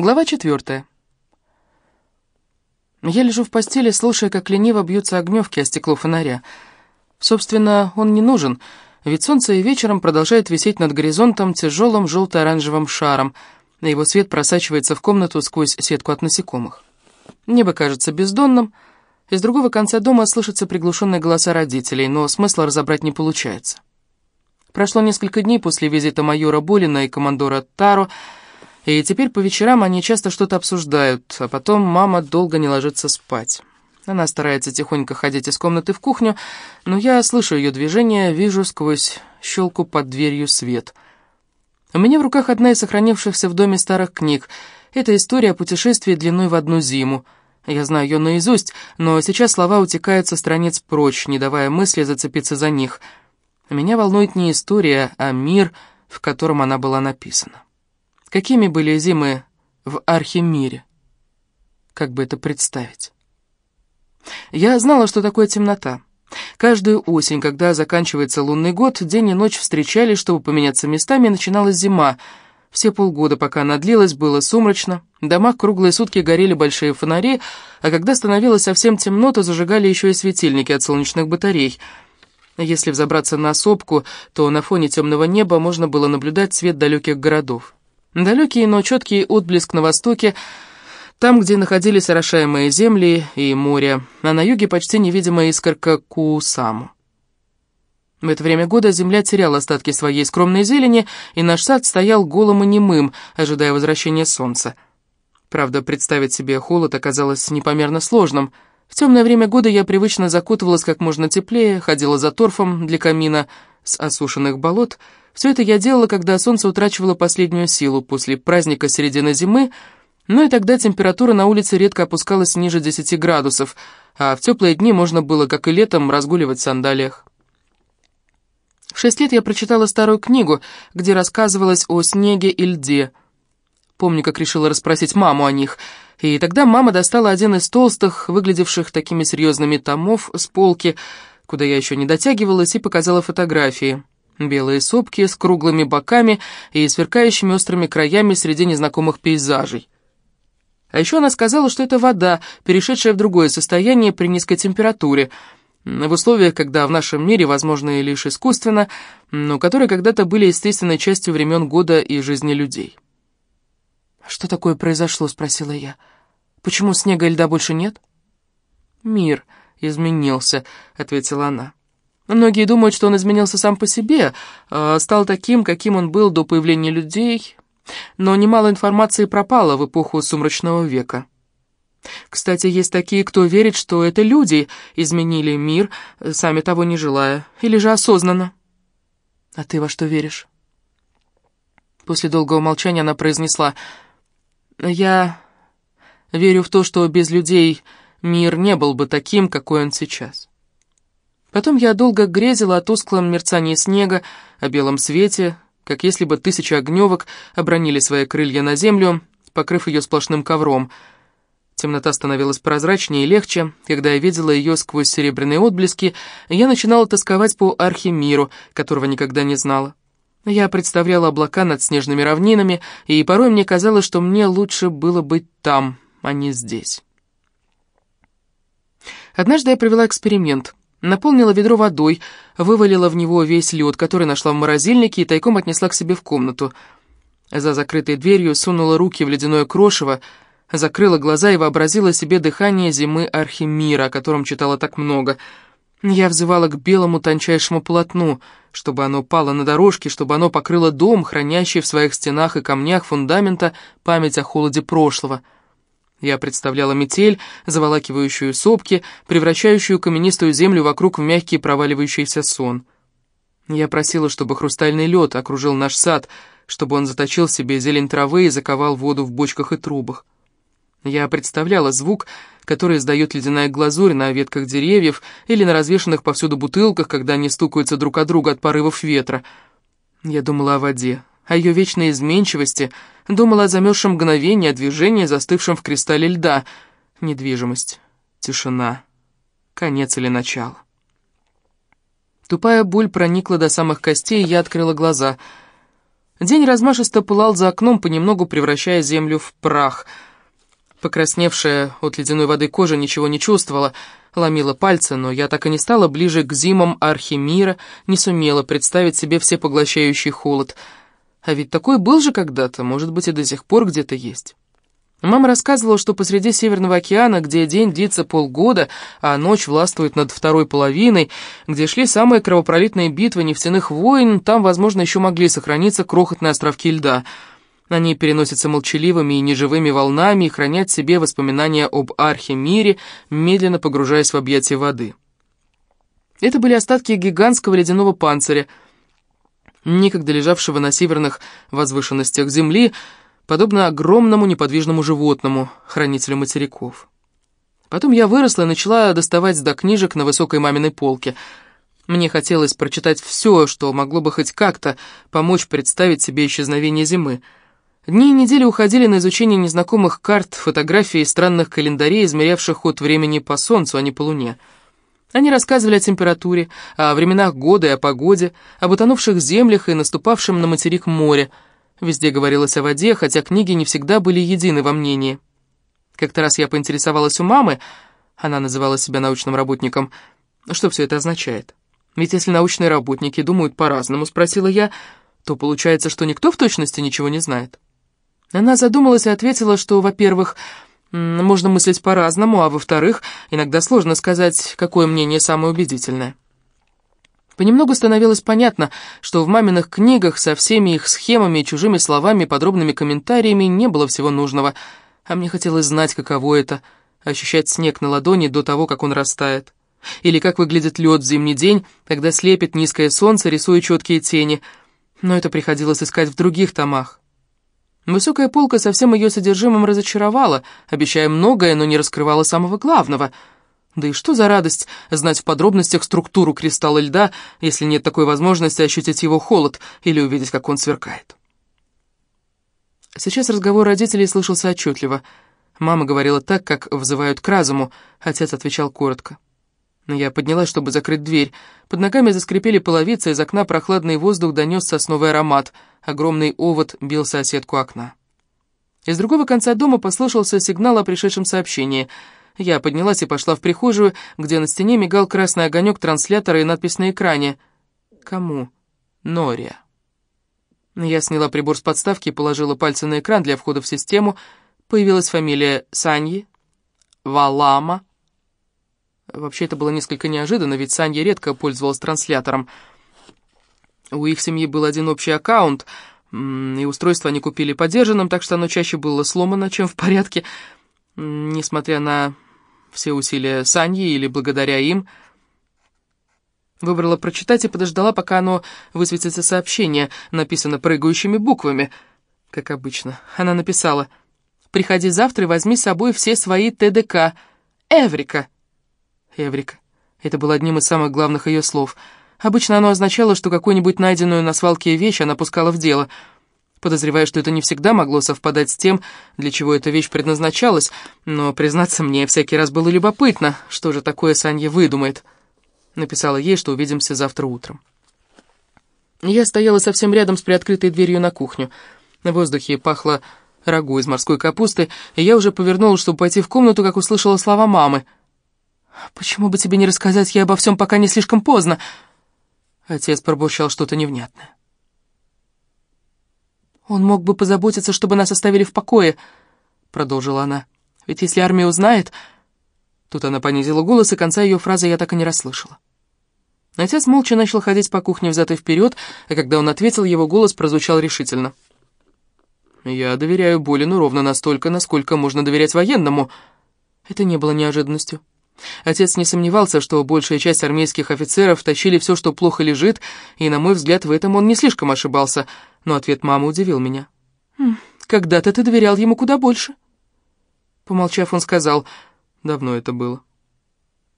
Глава четвертая. Я лежу в постели, слушая, как лениво бьются огневки о стекло фонаря. Собственно, он не нужен, ведь солнце и вечером продолжает висеть над горизонтом тяжелым желто-оранжевым шаром, и его свет просачивается в комнату сквозь сетку от насекомых. Небо кажется бездонным, из другого конца дома слышатся приглушенные голоса родителей, но смысла разобрать не получается. Прошло несколько дней после визита майора Болина и командора Таро, и теперь по вечерам они часто что-то обсуждают, а потом мама долго не ложится спать. Она старается тихонько ходить из комнаты в кухню, но я слышу ее движение, вижу сквозь щелку под дверью свет. У меня в руках одна из сохранившихся в доме старых книг. Это история о путешествии длиной в одну зиму. Я знаю ее наизусть, но сейчас слова утекают со страниц прочь, не давая мысли зацепиться за них. Меня волнует не история, а мир, в котором она была написана. Какими были зимы в Архимире? Как бы это представить? Я знала, что такое темнота. Каждую осень, когда заканчивается лунный год, день и ночь встречались, чтобы поменяться местами, и начиналась зима. Все полгода, пока она длилась, было сумрачно. В домах круглые сутки горели большие фонари, а когда становилось совсем темно, то зажигали еще и светильники от солнечных батарей. Если взобраться на сопку, то на фоне темного неба можно было наблюдать свет далеких городов. Далекий, но четкий отблеск на востоке, там, где находились орошаемые земли и море, а на юге почти невидимая искорка Куусаму. В это время года земля теряла остатки своей скромной зелени, и наш сад стоял голым и немым, ожидая возвращения солнца. Правда, представить себе холод оказалось непомерно сложным. В темное время года я привычно закутывалась как можно теплее, ходила за торфом для камина с осушенных болот — все это я делала, когда солнце утрачивало последнюю силу после праздника середины зимы, но и тогда температура на улице редко опускалась ниже 10 градусов, а в теплые дни можно было, как и летом, разгуливать в сандалиях. В шесть лет я прочитала старую книгу, где рассказывалось о снеге и льде. Помню, как решила расспросить маму о них, и тогда мама достала один из толстых, выглядевших такими серьезными томов, с полки, куда я еще не дотягивалась, и показала фотографии. Белые сопки с круглыми боками и сверкающими острыми краями среди незнакомых пейзажей. А еще она сказала, что это вода, перешедшая в другое состояние при низкой температуре, в условиях, когда в нашем мире возможно лишь искусственно, но которые когда-то были естественной частью времен года и жизни людей. «Что такое произошло?» — спросила я. «Почему снега и льда больше нет?» «Мир изменился», — ответила она. Многие думают, что он изменился сам по себе, а стал таким, каким он был до появления людей, но немало информации пропало в эпоху сумрачного века. Кстати, есть такие, кто верит, что это люди изменили мир, сами того не желая, или же осознанно. А ты во что веришь? После долгого молчания она произнесла, «Я верю в то, что без людей мир не был бы таким, какой он сейчас». Потом я долго грезила о тусклом мерцании снега, о белом свете, как если бы тысячи огневок обронили свои крылья на землю, покрыв ее сплошным ковром. Темнота становилась прозрачнее и легче, когда я видела ее сквозь серебряные отблески, я начинала тосковать по архимиру, которого никогда не знала. Я представляла облака над снежными равнинами, и порой мне казалось, что мне лучше было быть там, а не здесь. Однажды я провела эксперимент — Наполнила ведро водой, вывалила в него весь лед, который нашла в морозильнике, и тайком отнесла к себе в комнату. За закрытой дверью сунула руки в ледяное крошево, закрыла глаза и вообразила себе дыхание зимы Архимира, о котором читала так много. Я взывала к белому тончайшему полотну, чтобы оно пало на дорожке, чтобы оно покрыло дом, хранящий в своих стенах и камнях фундамента память о холоде прошлого — я представляла метель, заволакивающую сопки, превращающую каменистую землю вокруг в мягкий проваливающийся сон. Я просила, чтобы хрустальный лед окружил наш сад, чтобы он заточил себе зелень травы и заковал воду в бочках и трубах. Я представляла звук, который издает ледяная глазурь на ветках деревьев или на развешанных повсюду бутылках, когда они стукаются друг о друга от порывов ветра. Я думала о воде, о ее вечной изменчивости, думала о замерзшем мгновении, о движении, застывшем в кристалле льда. Недвижимость, тишина, конец или начало. Тупая боль проникла до самых костей, и я открыла глаза. День размашисто пылал за окном, понемногу превращая землю в прах. Покрасневшая от ледяной воды кожа ничего не чувствовала, ломила пальцы, но я так и не стала ближе к зимам Архимира, не сумела представить себе всепоглощающий холод. А ведь такой был же когда-то, может быть, и до сих пор где-то есть. Мама рассказывала, что посреди Северного океана, где день длится полгода, а ночь властвует над второй половиной, где шли самые кровопролитные битвы нефтяных войн, там, возможно, еще могли сохраниться крохотные островки льда. Они переносятся молчаливыми и неживыми волнами и хранят себе воспоминания об архе-мире, медленно погружаясь в объятия воды. Это были остатки гигантского ледяного панциря, некогда лежавшего на северных возвышенностях Земли, подобно огромному неподвижному животному, хранителю материков. Потом я выросла и начала доставать до книжек на высокой маминой полке. Мне хотелось прочитать все, что могло бы хоть как-то помочь представить себе исчезновение зимы. Дни и недели уходили на изучение незнакомых карт, фотографий и странных календарей, измерявших ход времени по Солнцу, а не по Луне. Они рассказывали о температуре, о временах года и о погоде, об утонувших землях и наступавшем на материк море, Везде говорилось о воде, хотя книги не всегда были едины во мнении. Как-то раз я поинтересовалась у мамы, она называла себя научным работником, что все это означает. Ведь если научные работники думают по-разному, спросила я, то получается, что никто в точности ничего не знает. Она задумалась и ответила, что, во-первых, можно мыслить по-разному, а во-вторых, иногда сложно сказать, какое мнение самое убедительное. Понемногу становилось понятно, что в маминых книгах со всеми их схемами, чужими словами, подробными комментариями не было всего нужного, а мне хотелось знать, каково это — ощущать снег на ладони до того, как он растает. Или как выглядит лед в зимний день, когда слепит низкое солнце, рисуя четкие тени. Но это приходилось искать в других томах. Высокая полка со всем ее содержимым разочаровала, обещая многое, но не раскрывала самого главного — да и что за радость знать в подробностях структуру кристалла льда, если нет такой возможности ощутить его холод или увидеть, как он сверкает. Сейчас разговор родителей слышался отчетливо. Мама говорила так, как взывают к разуму, отец отвечал коротко. Я поднялась, чтобы закрыть дверь. Под ногами заскрипели половицы, из окна прохладный воздух донес сосновый аромат. Огромный овод бился о сетку окна. Из другого конца дома послышался сигнал о пришедшем сообщении — я поднялась и пошла в прихожую, где на стене мигал красный огонек транслятора и надпись на экране. «Кому?» «Нория». Я сняла прибор с подставки и положила пальцы на экран для входа в систему. Появилась фамилия Саньи, Валама. Вообще это было несколько неожиданно, ведь Санья редко пользовалась транслятором. У их семьи был один общий аккаунт, и устройство они купили подержанным, так что оно чаще было сломано, чем в порядке. Несмотря на все усилия Саньи или благодаря им. Выбрала прочитать и подождала, пока оно высветится сообщение, написано прыгающими буквами. Как обычно. Она написала «Приходи завтра и возьми с собой все свои ТДК. Эврика». Эврика. Это было одним из самых главных ее слов. Обычно оно означало, что какую-нибудь найденную на свалке вещь она пускала в дело — Подозреваю, что это не всегда могло совпадать с тем, для чего эта вещь предназначалась, но, признаться мне, всякий раз было любопытно, что же такое Санья выдумает. Написала ей, что увидимся завтра утром. Я стояла совсем рядом с приоткрытой дверью на кухню. В воздухе пахло рагу из морской капусты, и я уже повернулась, чтобы пойти в комнату, как услышала слова мамы. «Почему бы тебе не рассказать ей обо всем, пока не слишком поздно?» Отец пробурчал что-то невнятное. «Он мог бы позаботиться, чтобы нас оставили в покое», — продолжила она. «Ведь если армия узнает...» Тут она понизила голос, и конца ее фразы я так и не расслышала. Отец молча начал ходить по кухне взад и вперед, а когда он ответил, его голос прозвучал решительно. «Я доверяю Болину ровно настолько, насколько можно доверять военному». Это не было неожиданностью. Отец не сомневался, что большая часть армейских офицеров тащили все, что плохо лежит, и, на мой взгляд, в этом он не слишком ошибался, но ответ мамы удивил меня. «Хм, «Когда-то ты доверял ему куда больше». Помолчав, он сказал, «Давно это было».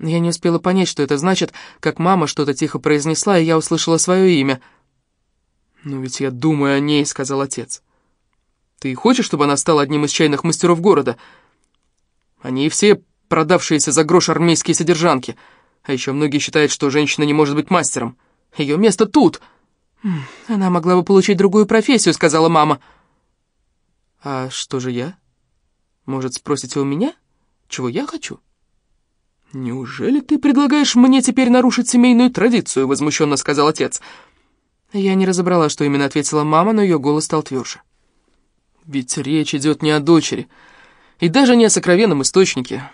Я не успела понять, что это значит, как мама что-то тихо произнесла, и я услышала свое имя. «Ну ведь я думаю о ней», — сказал отец. «Ты хочешь, чтобы она стала одним из чайных мастеров города? Они все продавшиеся за грош армейские содержанки. А еще многие считают, что женщина не может быть мастером. Ее место тут. «Она могла бы получить другую профессию», — сказала мама. «А что же я? Может, спросите у меня, чего я хочу?» «Неужели ты предлагаешь мне теперь нарушить семейную традицию?» — возмущенно сказал отец. Я не разобрала, что именно ответила мама, но ее голос стал тверже. «Ведь речь идет не о дочери, и даже не о сокровенном источнике.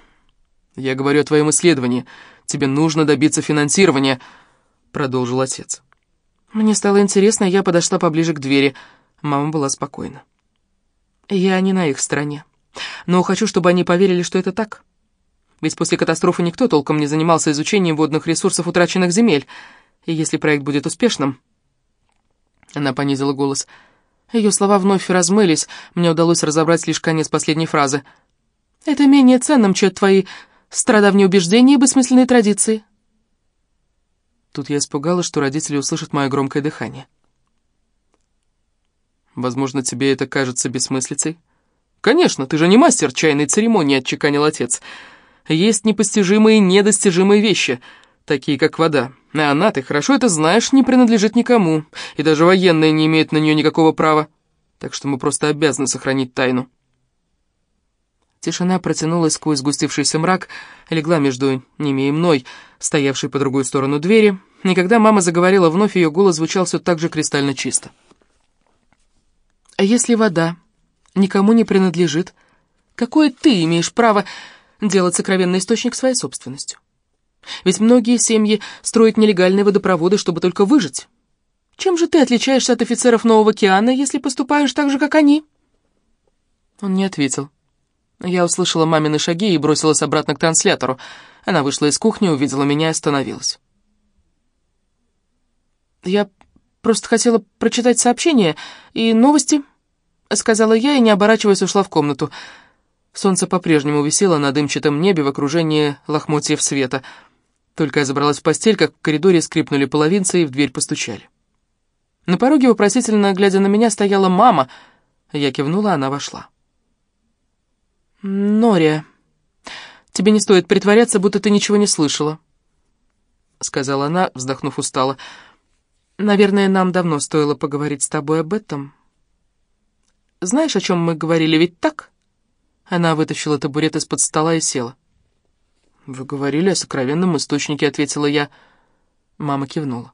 Я говорю о твоем исследовании. Тебе нужно добиться финансирования», — продолжил отец. Мне стало интересно, я подошла поближе к двери. Мама была спокойна. Я не на их стороне. Но хочу, чтобы они поверили, что это так. Ведь после катастрофы никто толком не занимался изучением водных ресурсов утраченных земель. И если проект будет успешным... Она понизила голос. Ее слова вновь размылись, мне удалось разобрать лишь конец последней фразы. «Это менее ценным, чем твои страдавние убеждения и бессмысленные традиции». Тут я испугалась, что родители услышат мое громкое дыхание. «Возможно, тебе это кажется бессмыслицей?» «Конечно, ты же не мастер чайной церемонии», — отчеканил отец. «Есть непостижимые и недостижимые вещи, такие как вода. А она, ты хорошо это знаешь, не принадлежит никому, и даже военные не имеют на нее никакого права. Так что мы просто обязаны сохранить тайну». Тишина протянулась сквозь сгустившийся мрак, легла между ними и мной, стоявшей по другую сторону двери, и когда мама заговорила вновь, ее голос звучал все так же кристально чисто. «А если вода никому не принадлежит, какое ты имеешь право делать сокровенный источник своей собственностью? Ведь многие семьи строят нелегальные водопроводы, чтобы только выжить. Чем же ты отличаешься от офицеров Нового океана, если поступаешь так же, как они?» Он не ответил. Я услышала мамины шаги и бросилась обратно к транслятору. Она вышла из кухни, увидела меня и остановилась. «Я просто хотела прочитать сообщение и новости», — сказала я и, не оборачиваясь, ушла в комнату. Солнце по-прежнему висело на дымчатом небе в окружении лохмотьев света. Только я забралась в постель, как в коридоре скрипнули половинцы и в дверь постучали. На пороге, вопросительно глядя на меня, стояла мама. Я кивнула, она вошла. «Нория, тебе не стоит притворяться, будто ты ничего не слышала», — сказала она, вздохнув устало. «Наверное, нам давно стоило поговорить с тобой об этом. Знаешь, о чем мы говорили, ведь так?» Она вытащила табурет из-под стола и села. «Вы говорили о сокровенном источнике», — ответила я. Мама кивнула.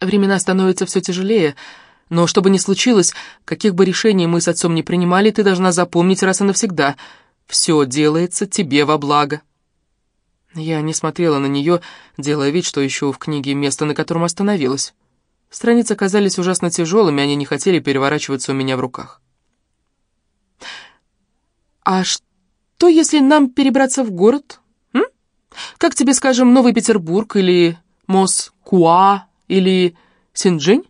«Времена становятся все тяжелее», — но что бы ни случилось, каких бы решений мы с отцом не принимали, ты должна запомнить раз и навсегда. Все делается тебе во благо». Я не смотрела на нее, делая вид, что ищу в книге место, на котором остановилась. Страницы казались ужасно тяжелыми, они не хотели переворачиваться у меня в руках. «А что, если нам перебраться в город? М? Как тебе, скажем, Новый Петербург или Москва или Синджинь?»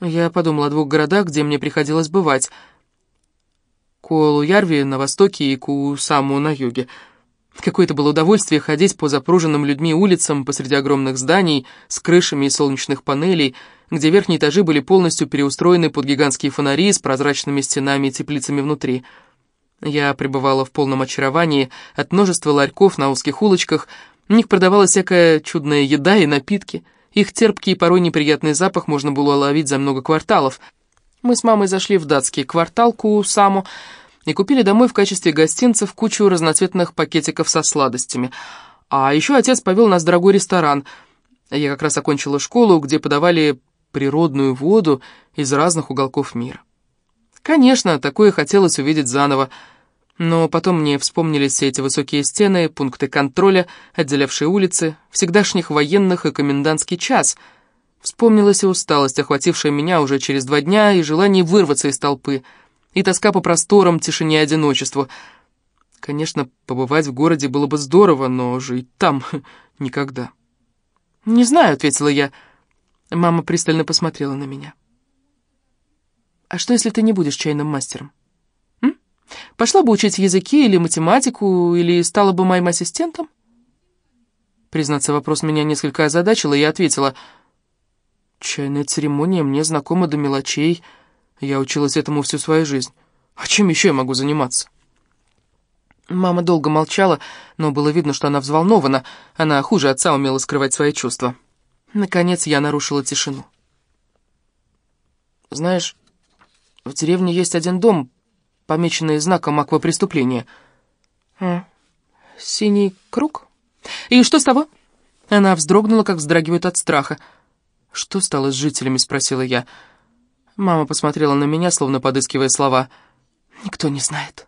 Я подумала о двух городах, где мне приходилось бывать. Куолу-Ярви на востоке и Куусаму на юге. Какое-то было удовольствие ходить по запруженным людьми улицам посреди огромных зданий с крышами и солнечных панелей, где верхние этажи были полностью переустроены под гигантские фонари с прозрачными стенами и теплицами внутри. Я пребывала в полном очаровании от множества ларьков на узких улочках, в них продавалась всякая чудная еда и напитки — их терпкий и порой неприятный запах можно было ловить за много кварталов. Мы с мамой зашли в датский квартал Куусаму и купили домой в качестве гостинцев кучу разноцветных пакетиков со сладостями. А еще отец повел нас в дорогой ресторан. Я как раз окончила школу, где подавали природную воду из разных уголков мира. Конечно, такое хотелось увидеть заново, но потом мне вспомнились все эти высокие стены, пункты контроля, отделявшие улицы, всегдашних военных и комендантский час. Вспомнилась и усталость, охватившая меня уже через два дня, и желание вырваться из толпы, и тоска по просторам, тишине и одиночеству. Конечно, побывать в городе было бы здорово, но жить там никогда. «Не знаю», — ответила я. Мама пристально посмотрела на меня. «А что, если ты не будешь чайным мастером?» Пошла бы учить языки или математику, или стала бы моим ассистентом? Признаться, вопрос меня несколько озадачил, и я ответила. Чайная церемония мне знакома до мелочей. Я училась этому всю свою жизнь. А чем еще я могу заниматься? Мама долго молчала, но было видно, что она взволнована. Она хуже отца умела скрывать свои чувства. Наконец я нарушила тишину. «Знаешь, в деревне есть один дом, помеченный знаком аквапреступления». «А, синий круг? И что с того?» Она вздрогнула, как вздрагивает от страха. «Что стало с жителями?» — спросила я. Мама посмотрела на меня, словно подыскивая слова. «Никто не знает».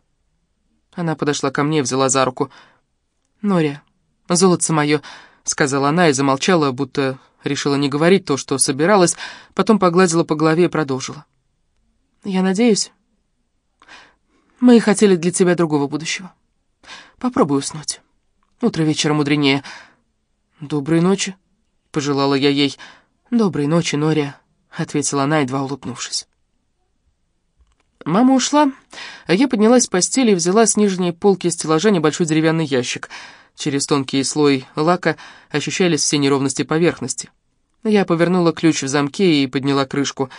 Она подошла ко мне и взяла за руку. «Нория, золотце мое», — сказала она и замолчала, будто решила не говорить то, что собиралась, потом погладила по голове и продолжила. «Я надеюсь, мы хотели для тебя другого будущего. Попробуй уснуть. Утро вечера мудренее». «Доброй ночи», — пожелала я ей. «Доброй ночи, Нория», — ответила она, едва улыбнувшись. Мама ушла, а я поднялась с постели и взяла с нижней полки стеллажа небольшой деревянный ящик. Через тонкий слой лака ощущались все неровности поверхности. Я повернула ключ в замке и подняла крышку.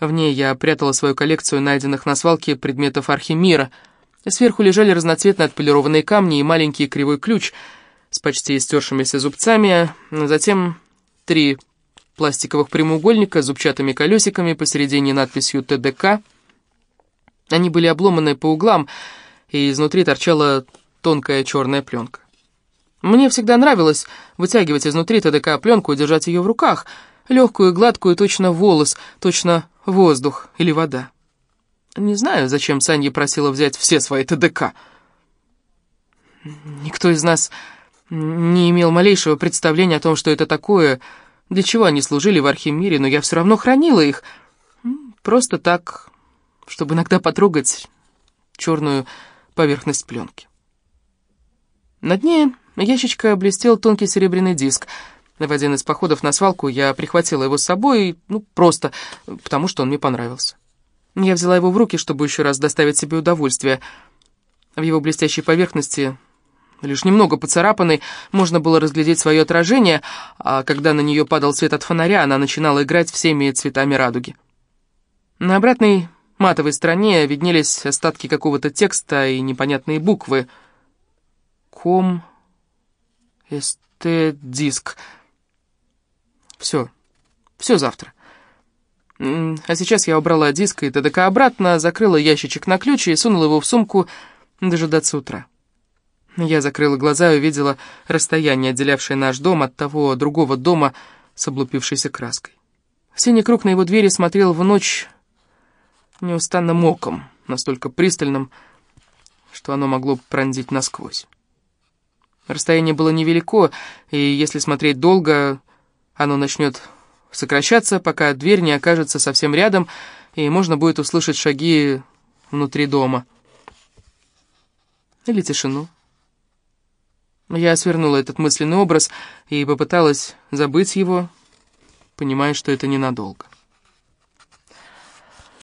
В ней я прятала свою коллекцию найденных на свалке предметов архимира. Сверху лежали разноцветные отполированные камни и маленький кривой ключ — с почти истершимися зубцами, затем три пластиковых прямоугольника с зубчатыми колесиками, посередине надписью «ТДК». Они были обломаны по углам, и изнутри торчала тонкая черная пленка. Мне всегда нравилось вытягивать изнутри ТДК пленку и держать ее в руках, легкую гладкую, точно волос, точно воздух или вода. Не знаю, зачем Санья просила взять все свои ТДК. Никто из нас не имел малейшего представления о том, что это такое, для чего они служили в Архимире, но я все равно хранила их. Просто так, чтобы иногда потрогать черную поверхность пленки. На дне ящичка блестел тонкий серебряный диск. В один из походов на свалку я прихватила его с собой, ну, просто потому, что он мне понравился. Я взяла его в руки, чтобы еще раз доставить себе удовольствие. В его блестящей поверхности Лишь немного поцарапанной, можно было разглядеть свое отражение, а когда на нее падал свет от фонаря, она начинала играть всеми цветами радуги. На обратной матовой стороне виднелись остатки какого-то текста и непонятные буквы. «Ком... СТ-диск...» Все. Все завтра. А сейчас я убрала диск и ТДК обратно, закрыла ящичек на ключ и сунула его в сумку дожидаться утра. Я закрыла глаза и увидела расстояние, отделявшее наш дом от того другого дома с облупившейся краской. Синий круг на его двери смотрел в ночь неустанным оком, настолько пристальным, что оно могло пронзить насквозь. Расстояние было невелико, и если смотреть долго, оно начнет сокращаться, пока дверь не окажется совсем рядом, и можно будет услышать шаги внутри дома. Или тишину. Я свернула этот мысленный образ и попыталась забыть его, понимая, что это ненадолго.